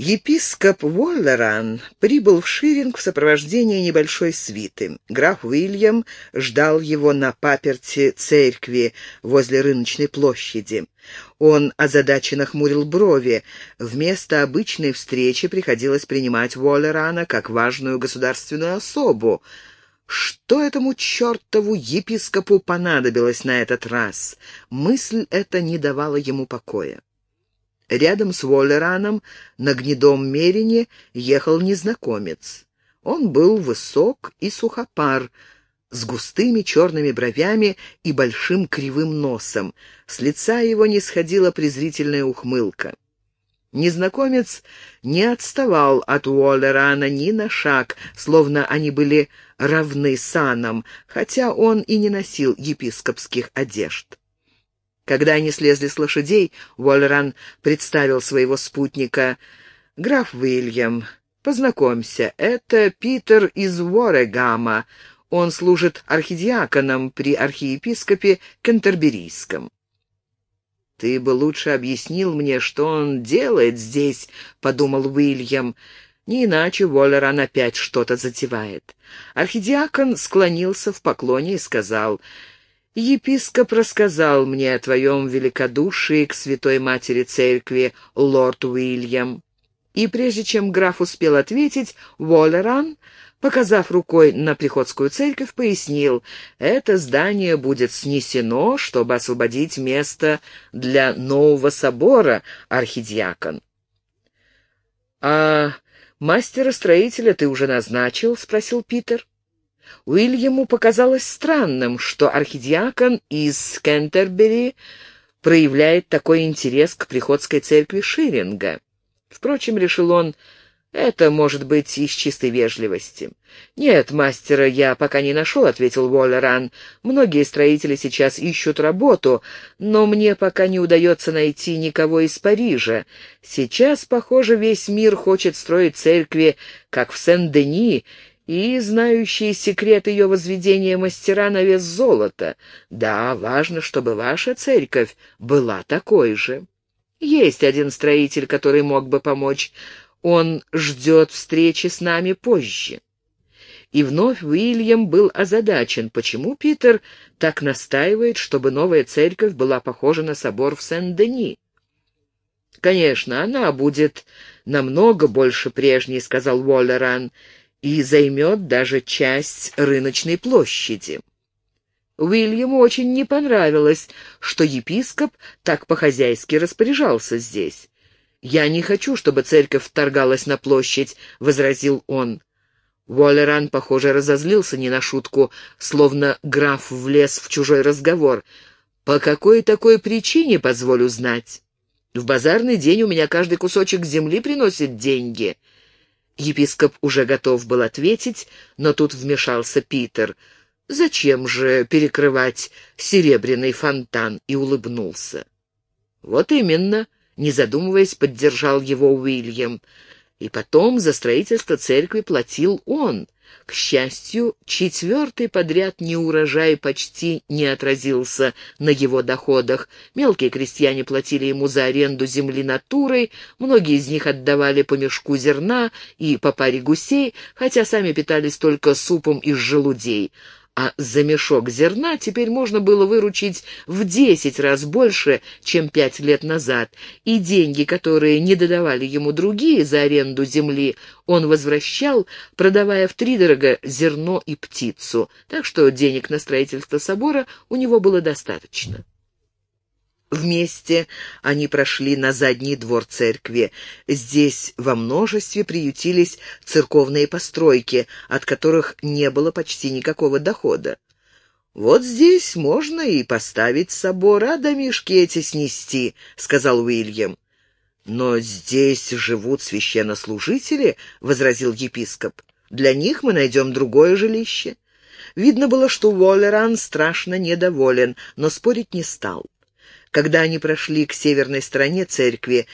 Епископ Уоллеран прибыл в Ширинг в сопровождении небольшой свиты. Граф Уильям ждал его на паперти церкви возле рыночной площади. Он озадаченно хмурил брови. Вместо обычной встречи приходилось принимать Уоллерана как важную государственную особу. Что этому чертову епископу понадобилось на этот раз? Мысль эта не давала ему покоя. Рядом с Воллераном на гнедом мерине ехал незнакомец. Он был высок и сухопар, с густыми черными бровями и большим кривым носом. С лица его не сходила презрительная ухмылка. Незнакомец не отставал от Уоллерана ни на шаг, словно они были равны санам, хотя он и не носил епископских одежд. Когда они слезли с лошадей, Уоллеран представил своего спутника. «Граф Уильям, познакомься, это Питер из Уорегама. Он служит архидиаконом при архиепископе Кентерберийском». «Ты бы лучше объяснил мне, что он делает здесь», — подумал Уильям. Не иначе Уоллеран опять что-то затевает. Архидиакон склонился в поклоне и сказал, Епископ рассказал мне о твоем великодушии к Святой Матери Церкви, лорд Уильям. И прежде чем граф успел ответить, Уоллеран, показав рукой на приходскую церковь, пояснил, это здание будет снесено, чтобы освободить место для нового собора, архидиакон. «А мастера-строителя ты уже назначил?» — спросил Питер. Уильяму показалось странным, что архидиакон из Кентербери проявляет такой интерес к приходской церкви Ширинга. Впрочем, решил он, это может быть из чистой вежливости. «Нет, мастера я пока не нашел», — ответил Уоллеран. «Многие строители сейчас ищут работу, но мне пока не удается найти никого из Парижа. Сейчас, похоже, весь мир хочет строить церкви, как в Сен-Дени, и знающие секрет ее возведения мастера на вес золота. Да, важно, чтобы ваша церковь была такой же. Есть один строитель, который мог бы помочь. Он ждет встречи с нами позже. И вновь Уильям был озадачен, почему Питер так настаивает, чтобы новая церковь была похожа на собор в Сен-Дени. «Конечно, она будет намного больше прежней», — сказал Уоллеран, — и займет даже часть рыночной площади. Уильяму очень не понравилось, что епископ так по-хозяйски распоряжался здесь. «Я не хочу, чтобы церковь вторгалась на площадь», — возразил он. Уоллеран, похоже, разозлился не на шутку, словно граф влез в чужой разговор. «По какой такой причине, позволю знать? В базарный день у меня каждый кусочек земли приносит деньги». Епископ уже готов был ответить, но тут вмешался Питер. «Зачем же перекрывать серебряный фонтан?» и улыбнулся. «Вот именно», — не задумываясь, поддержал его Уильям. «И потом за строительство церкви платил он». К счастью, четвертый подряд неурожай почти не отразился на его доходах. Мелкие крестьяне платили ему за аренду земли натурой, многие из них отдавали по мешку зерна и по паре гусей, хотя сами питались только супом из желудей а за мешок зерна теперь можно было выручить в десять раз больше, чем пять лет назад, и деньги, которые не додавали ему другие за аренду земли, он возвращал, продавая втридорого зерно и птицу, так что денег на строительство собора у него было достаточно. Вместе они прошли на задний двор церкви. Здесь во множестве приютились церковные постройки, от которых не было почти никакого дохода. «Вот здесь можно и поставить собор, а домишки эти снести», — сказал Уильям. «Но здесь живут священнослужители», — возразил епископ. «Для них мы найдем другое жилище». Видно было, что Уоллеран страшно недоволен, но спорить не стал. Когда они прошли к северной стороне церкви,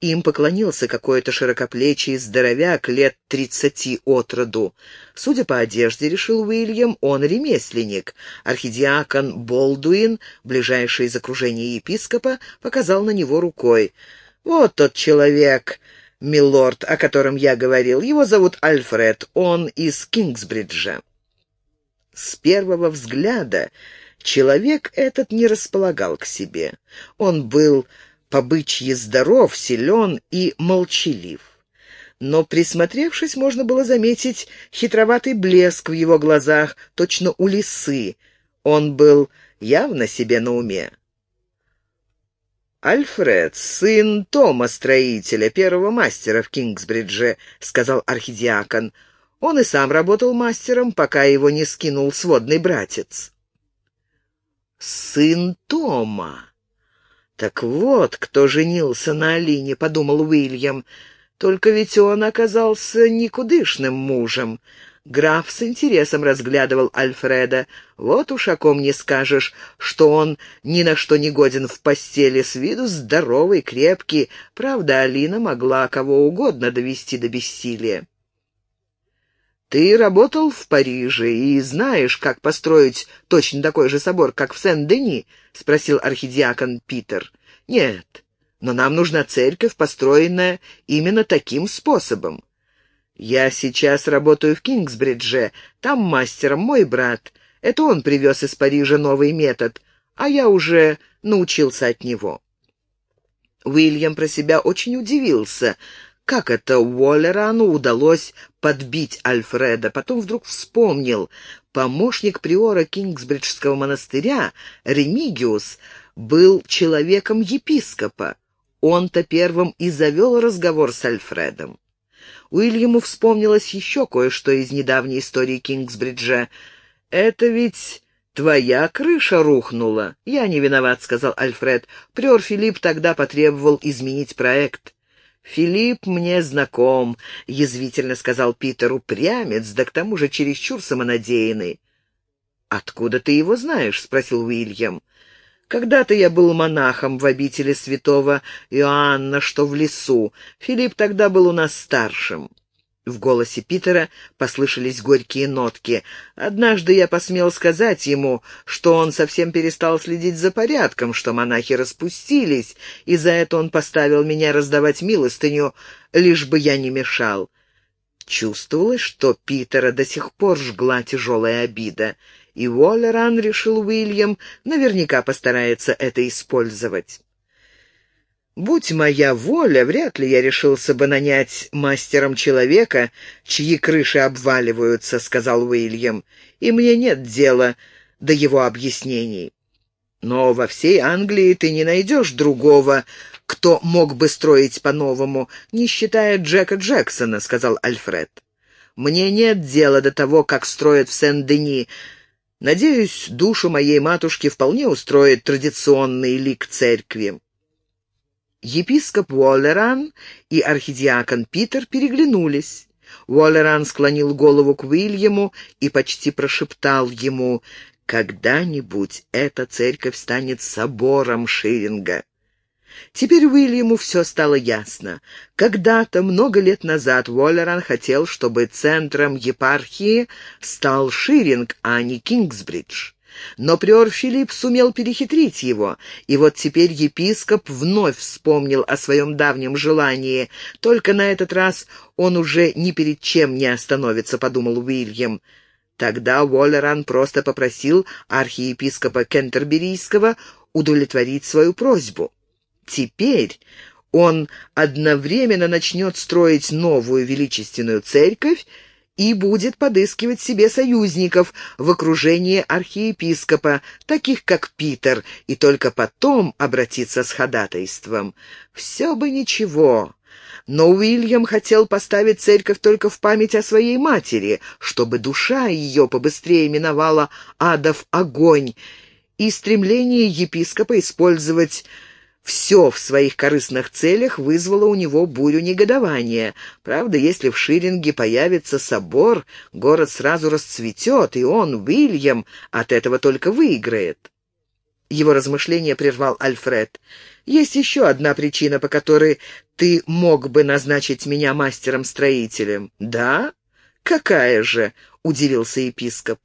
им поклонился какой-то широкоплечий здоровяк лет тридцати от роду. Судя по одежде, решил Уильям, он ремесленник. Архидиакон Болдуин, ближайший из окружения епископа, показал на него рукой. «Вот тот человек, милорд, о котором я говорил. Его зовут Альфред, он из Кингсбриджа». С первого взгляда человек этот не располагал к себе. Он был побычьи здоров, силен и молчалив. Но, присмотревшись, можно было заметить хитроватый блеск в его глазах, точно у лисы. Он был явно себе на уме. «Альфред, сын Тома, строителя, первого мастера в Кингсбридже», — сказал архидиакон. Он и сам работал мастером, пока его не скинул сводный братец. «Сын Тома!» «Так вот, кто женился на Алине», — подумал Уильям. «Только ведь он оказался никудышным мужем». Граф с интересом разглядывал Альфреда. Вот уж о ком не скажешь, что он ни на что не годен в постели, с виду здоровый, крепкий. Правда, Алина могла кого угодно довести до бессилия. «Ты работал в Париже и знаешь, как построить точно такой же собор, как в Сен-Дени?» — спросил архидиакон Питер. «Нет, но нам нужна церковь, построенная именно таким способом. Я сейчас работаю в Кингсбридже, там мастером мой брат. Это он привез из Парижа новый метод, а я уже научился от него». Уильям про себя очень удивился — как это Уоллерану удалось подбить Альфреда. Потом вдруг вспомнил. Помощник приора Кингсбриджского монастыря, Ремигиус, был человеком епископа. Он-то первым и завел разговор с Альфредом. Уильяму вспомнилось еще кое-что из недавней истории Кингсбриджа. «Это ведь твоя крыша рухнула?» «Я не виноват», — сказал Альфред. Приор Филипп тогда потребовал изменить проект. «Филипп мне знаком», — язвительно сказал Питер, упрямец, да к тому же чересчур самонадеянный. «Откуда ты его знаешь?» — спросил Уильям. «Когда-то я был монахом в обители святого Иоанна, что в лесу. Филипп тогда был у нас старшим». В голосе Питера послышались горькие нотки. Однажды я посмел сказать ему, что он совсем перестал следить за порядком, что монахи распустились, и за это он поставил меня раздавать милостыню, лишь бы я не мешал. Чувствовалось, что Питера до сих пор жгла тяжелая обида, и Уоллеран, решил Уильям, наверняка постарается это использовать. Будь моя воля, вряд ли я решился бы нанять мастером человека, чьи крыши обваливаются, — сказал Уильям, — и мне нет дела до его объяснений. Но во всей Англии ты не найдешь другого, кто мог бы строить по-новому, не считая Джека Джексона, — сказал Альфред. Мне нет дела до того, как строят в Сен-Дени. Надеюсь, душу моей матушки вполне устроит традиционный лик церкви. Епископ Уоллеран и архидиакон Питер переглянулись. Уоллеран склонил голову к Уильяму и почти прошептал ему «Когда-нибудь эта церковь станет собором Ширинга». Теперь Уильяму все стало ясно. Когда-то, много лет назад, Уоллеран хотел, чтобы центром епархии стал Ширинг, а не Кингсбридж. Но приор Филипп сумел перехитрить его, и вот теперь епископ вновь вспомнил о своем давнем желании. Только на этот раз он уже ни перед чем не остановится, подумал Уильям. Тогда Уоллеран просто попросил архиепископа Кентерберийского удовлетворить свою просьбу. Теперь он одновременно начнет строить новую величественную церковь и будет подыскивать себе союзников в окружении архиепископа, таких как Питер, и только потом обратиться с ходатайством. Все бы ничего. Но Уильям хотел поставить церковь только в память о своей матери, чтобы душа ее побыстрее миновала адов огонь, и стремление епископа использовать все в своих корыстных целях вызвало у него бурю негодования. Правда, если в Ширинге появится собор, город сразу расцветет, и он, Уильям, от этого только выиграет. Его размышление прервал Альфред. «Есть еще одна причина, по которой ты мог бы назначить меня мастером-строителем». «Да? Какая же?» — удивился епископ.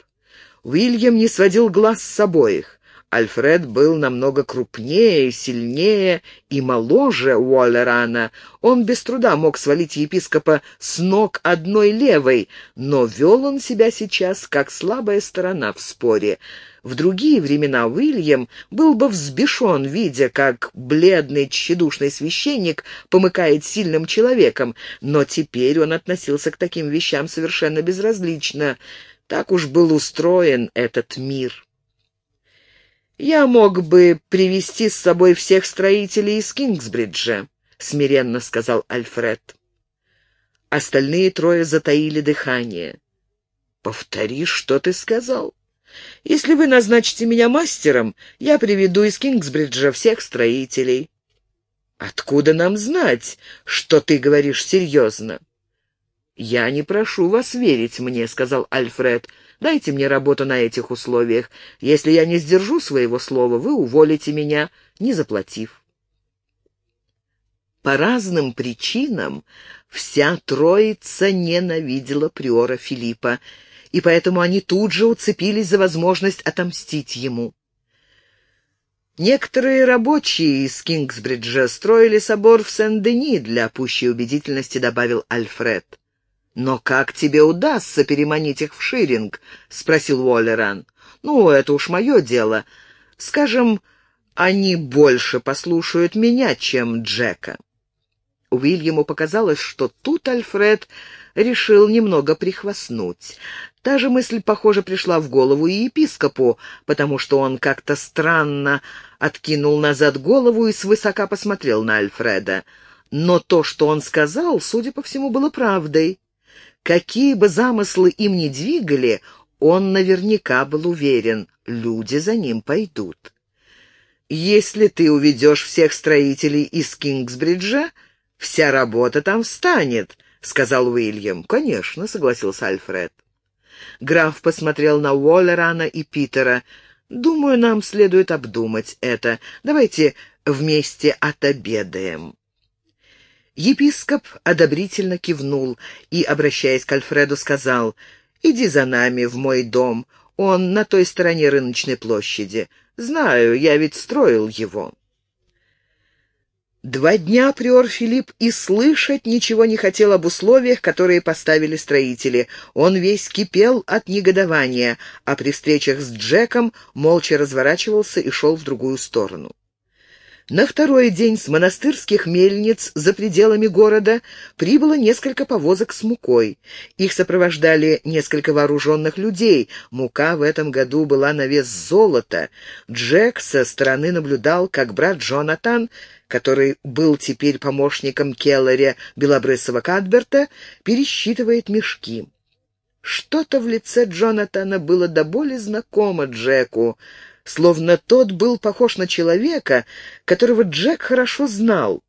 Уильям не сводил глаз с обоих. Альфред был намного крупнее, сильнее и моложе Уоллерана. Он без труда мог свалить епископа с ног одной левой, но вел он себя сейчас как слабая сторона в споре. В другие времена Уильям был бы взбешен, видя, как бледный тщедушный священник помыкает сильным человеком, но теперь он относился к таким вещам совершенно безразлично. Так уж был устроен этот мир. «Я мог бы привести с собой всех строителей из Кингсбриджа», — смиренно сказал Альфред. Остальные трое затаили дыхание. «Повтори, что ты сказал. Если вы назначите меня мастером, я приведу из Кингсбриджа всех строителей». «Откуда нам знать, что ты говоришь серьезно?» «Я не прошу вас верить мне», — сказал Альфред. «Дайте мне работу на этих условиях. Если я не сдержу своего слова, вы уволите меня, не заплатив». По разным причинам вся троица ненавидела приора Филиппа, и поэтому они тут же уцепились за возможность отомстить ему. Некоторые рабочие из Кингсбриджа строили собор в Сен-Дени для пущей убедительности, добавил Альфред. «Но как тебе удастся переманить их в Ширинг?» — спросил Уоллеран. «Ну, это уж мое дело. Скажем, они больше послушают меня, чем Джека». Уильяму показалось, что тут Альфред решил немного прихвастнуть. Та же мысль, похоже, пришла в голову и епископу, потому что он как-то странно откинул назад голову и свысока посмотрел на Альфреда. Но то, что он сказал, судя по всему, было правдой. Какие бы замыслы им ни двигали, он наверняка был уверен, люди за ним пойдут. «Если ты уведешь всех строителей из Кингсбриджа, вся работа там встанет», — сказал Уильям. «Конечно», — согласился Альфред. Граф посмотрел на Уоллерана и Питера. «Думаю, нам следует обдумать это. Давайте вместе отобедаем». Епископ одобрительно кивнул и, обращаясь к Альфреду, сказал, «Иди за нами в мой дом, он на той стороне рыночной площади. Знаю, я ведь строил его». Два дня приор Филипп и слышать ничего не хотел об условиях, которые поставили строители. Он весь кипел от негодования, а при встречах с Джеком молча разворачивался и шел в другую сторону. На второй день с монастырских мельниц за пределами города прибыло несколько повозок с мукой. Их сопровождали несколько вооруженных людей. Мука в этом году была на вес золота. Джек со стороны наблюдал, как брат Джонатан, который был теперь помощником Келлеря Белобрысова Кадберта, пересчитывает мешки. Что-то в лице Джонатана было до боли знакомо Джеку словно тот был похож на человека, которого Джек хорошо знал.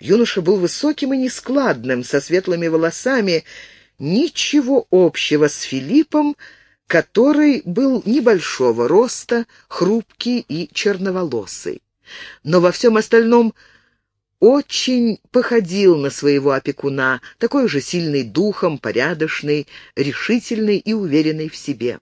Юноша был высоким и нескладным, со светлыми волосами, ничего общего с Филиппом, который был небольшого роста, хрупкий и черноволосый. Но во всем остальном очень походил на своего опекуна, такой же сильный духом, порядочный, решительный и уверенный в себе.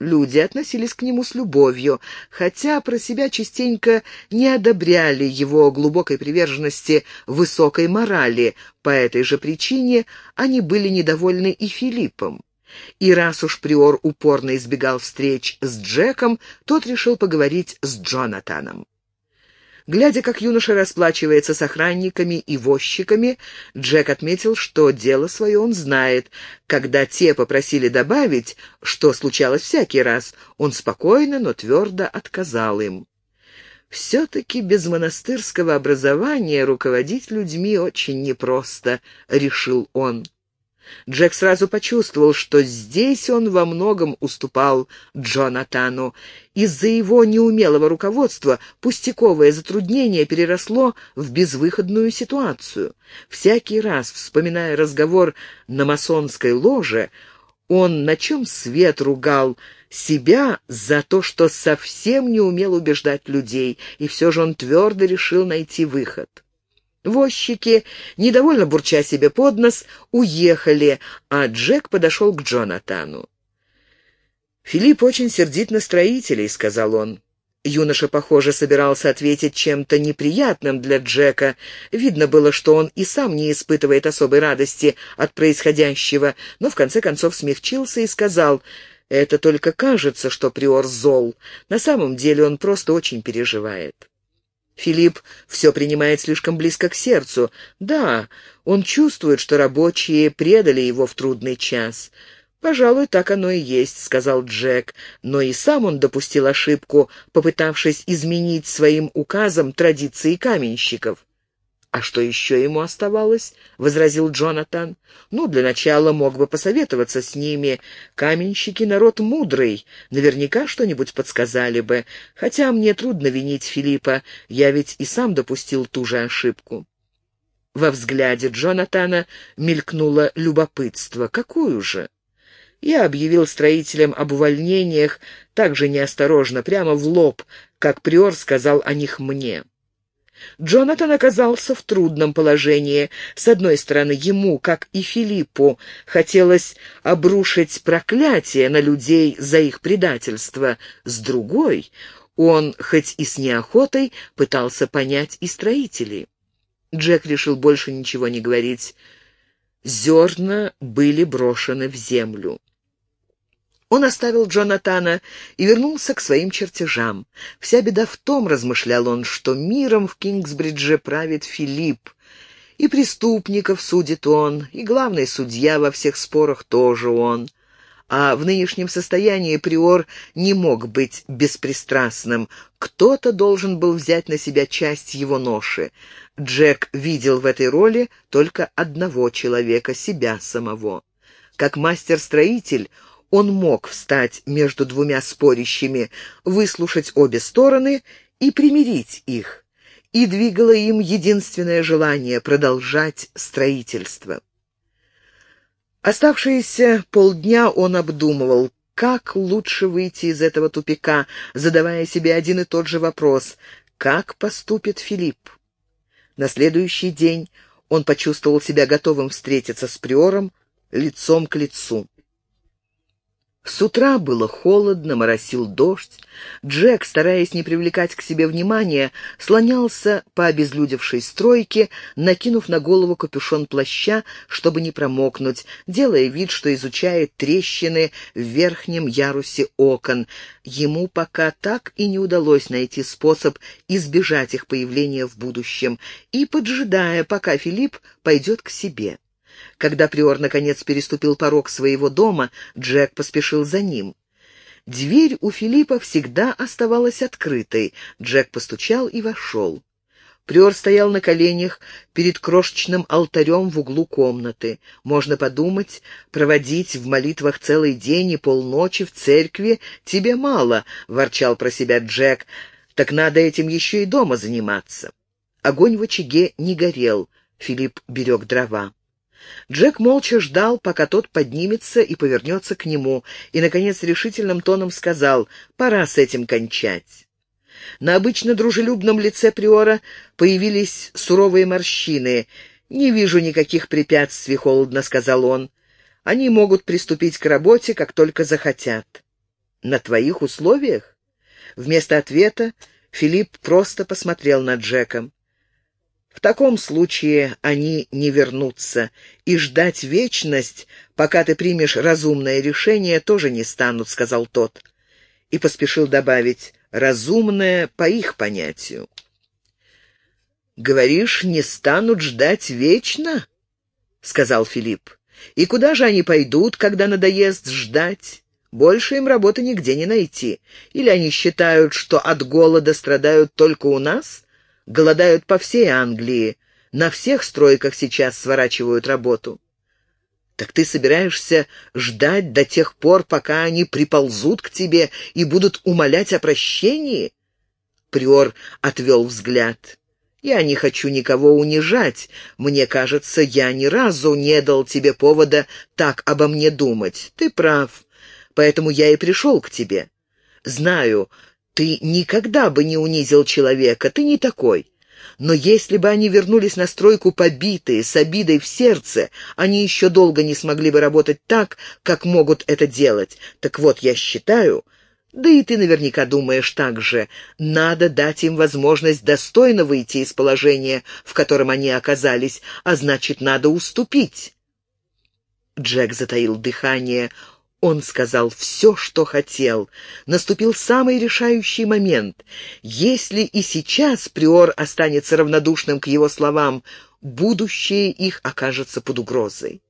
Люди относились к нему с любовью, хотя про себя частенько не одобряли его глубокой приверженности высокой морали. По этой же причине они были недовольны и Филиппом. И раз уж Приор упорно избегал встреч с Джеком, тот решил поговорить с Джонатаном. Глядя, как юноша расплачивается с охранниками и возчиками, Джек отметил, что дело свое он знает. Когда те попросили добавить, что случалось всякий раз, он спокойно, но твердо отказал им. «Все-таки без монастырского образования руководить людьми очень непросто», — решил он. Джек сразу почувствовал, что здесь он во многом уступал Джонатану. Из-за его неумелого руководства пустяковое затруднение переросло в безвыходную ситуацию. Всякий раз, вспоминая разговор на масонской ложе, он на чем свет ругал себя за то, что совсем не умел убеждать людей, и все же он твердо решил найти выход. Возчики, недовольно бурча себе под нос, уехали, а Джек подошел к Джонатану. «Филипп очень сердит на строителей», — сказал он. Юноша, похоже, собирался ответить чем-то неприятным для Джека. Видно было, что он и сам не испытывает особой радости от происходящего, но в конце концов смягчился и сказал, «Это только кажется, что Приор зол. На самом деле он просто очень переживает». Филипп все принимает слишком близко к сердцу. Да, он чувствует, что рабочие предали его в трудный час. «Пожалуй, так оно и есть», — сказал Джек, но и сам он допустил ошибку, попытавшись изменить своим указом традиции каменщиков. «А что еще ему оставалось?» — возразил Джонатан. «Ну, для начала мог бы посоветоваться с ними. Каменщики — народ мудрый. Наверняка что-нибудь подсказали бы. Хотя мне трудно винить Филиппа. Я ведь и сам допустил ту же ошибку». Во взгляде Джонатана мелькнуло любопытство. «Какую же?» Я объявил строителям об увольнениях так же неосторожно, прямо в лоб, как Приор сказал о них мне. Джонатан оказался в трудном положении. С одной стороны, ему, как и Филиппу, хотелось обрушить проклятие на людей за их предательство. С другой, он, хоть и с неохотой, пытался понять и строителей. Джек решил больше ничего не говорить. Зерна были брошены в землю. Он оставил Джонатана и вернулся к своим чертежам. Вся беда в том, размышлял он, что миром в Кингсбридже правит Филипп. И преступников судит он, и главный судья во всех спорах тоже он. А в нынешнем состоянии Приор не мог быть беспристрастным. Кто-то должен был взять на себя часть его ноши. Джек видел в этой роли только одного человека, себя самого. Как мастер-строитель он мог встать между двумя спорящими, выслушать обе стороны и примирить их. И двигало им единственное желание — продолжать строительство. Оставшиеся полдня он обдумывал, как лучше выйти из этого тупика, задавая себе один и тот же вопрос — как поступит Филипп? На следующий день он почувствовал себя готовым встретиться с Приором лицом к лицу. С утра было холодно, моросил дождь. Джек, стараясь не привлекать к себе внимания, слонялся по обезлюдевшей стройке, накинув на голову капюшон плаща, чтобы не промокнуть, делая вид, что изучает трещины в верхнем ярусе окон. Ему пока так и не удалось найти способ избежать их появления в будущем, и поджидая, пока Филипп пойдет к себе. Когда Приор наконец переступил порог своего дома, Джек поспешил за ним. Дверь у Филиппа всегда оставалась открытой. Джек постучал и вошел. Приор стоял на коленях перед крошечным алтарем в углу комнаты. Можно подумать, проводить в молитвах целый день и полночи в церкви тебе мало, — ворчал про себя Джек. Так надо этим еще и дома заниматься. Огонь в очаге не горел. Филипп берег дрова. Джек молча ждал, пока тот поднимется и повернется к нему, и, наконец, решительным тоном сказал «пора с этим кончать». На обычно дружелюбном лице Приора появились суровые морщины. «Не вижу никаких препятствий», — холодно сказал он. «Они могут приступить к работе, как только захотят». «На твоих условиях?» Вместо ответа Филипп просто посмотрел на Джека. В таком случае они не вернутся, и ждать вечность, пока ты примешь разумное решение, тоже не станут», — сказал тот. И поспешил добавить «разумное по их понятию». «Говоришь, не станут ждать вечно?» — сказал Филипп. «И куда же они пойдут, когда надоест ждать?» Больше им работы нигде не найти. Или они считают, что от голода страдают только у нас, голодают по всей Англии. На всех стройках сейчас сворачивают работу. Так ты собираешься ждать до тех пор, пока они приползут к тебе и будут умолять о прощении?» Приор отвел взгляд. «Я не хочу никого унижать. Мне кажется, я ни разу не дал тебе повода так обо мне думать. Ты прав. Поэтому я и пришел к тебе. Знаю, ты никогда бы не унизил человека, ты не такой. Но если бы они вернулись на стройку побитые, с обидой в сердце, они еще долго не смогли бы работать так, как могут это делать. Так вот, я считаю, Да и ты наверняка думаешь так же. Надо дать им возможность достойно выйти из положения, в котором они оказались, а значит, надо уступить. Джек затаил дыхание. Он сказал все, что хотел. Наступил самый решающий момент. Если и сейчас Приор останется равнодушным к его словам, будущее их окажется под угрозой.